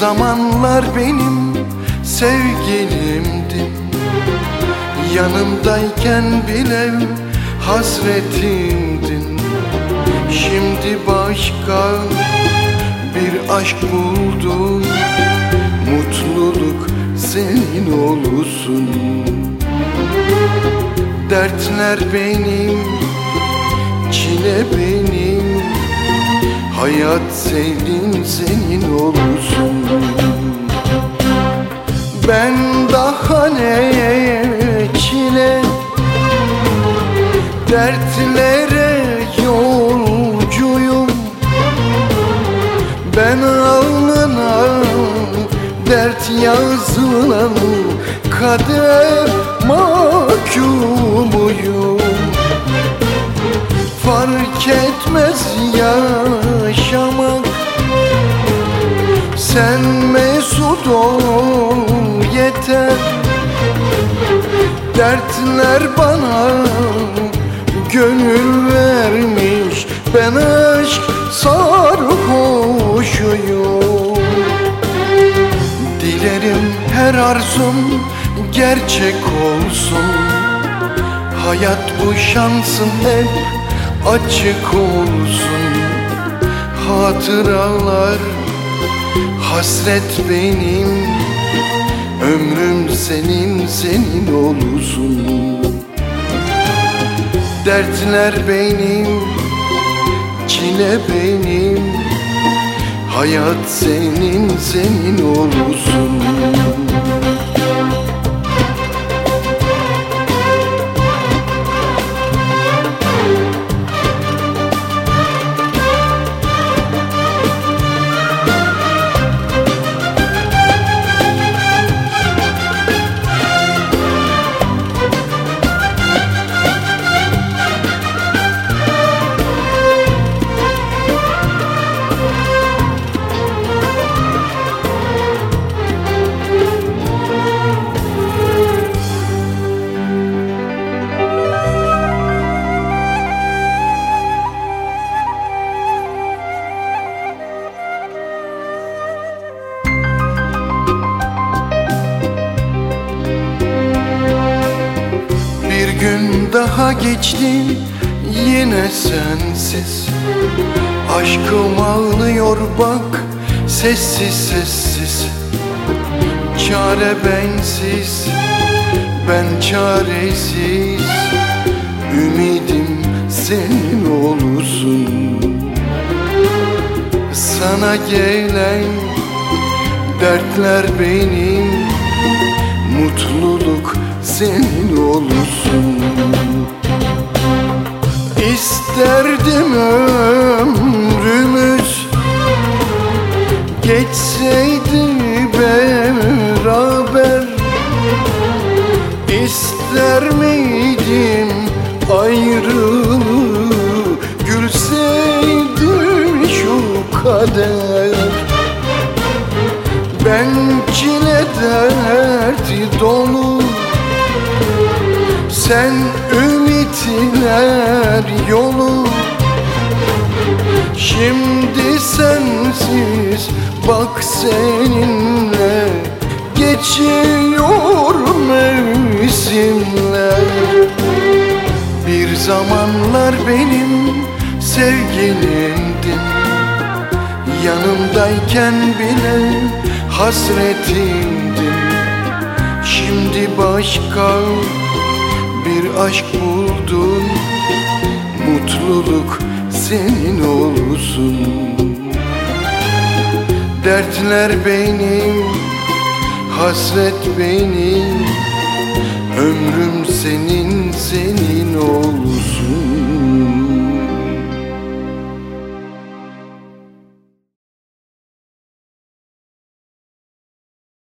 zamanlar benim sevgilimdin Yanımdayken bile hasretimdin. Şimdi başka bir aşk buldum. Mutluluk senin olsun. Dertler benim, çile benim. Hayat senin, senin olsun Ben daha ne çile? Dertlere yolcuyum. Ben alnına dert yazılan kader mahkumuyum Fark etmez yaşamak. Sen mesut ol yeter. Dertler bana gönül vermiş. Ben aşk sarhoşuyum. Dilerim her arzum gerçek olsun. Hayat bu şansın hep açık olsun. Hatıralar hasret benim Ömrüm senin senin olsun. Dertler benim çile benim. Hayat senin senin olsun daha geçti yine sensiz. Aşkım ağlıyor bak sessiz sessiz. Çare bensiz ben çaresiz. Ümidim senin olursun. Sana gelen dertler benim Mutluluk senin olsun. İsterdim ömrümüz Geçseydi beraber. İster miydim ayrılığı Gülseydim şu kader? Ben çile derdi dolu. Sen ümitler yolu. Şimdi sensiz bak seninle. Geçiyor mevsimler Bir zamanlar benim sevgilimdin Yanımdayken bile hasretimdin şimdi başka bir aşk buldun. Mutluluk senin olsun. Dertler benim, hasret benim. Ömrüm senin, senin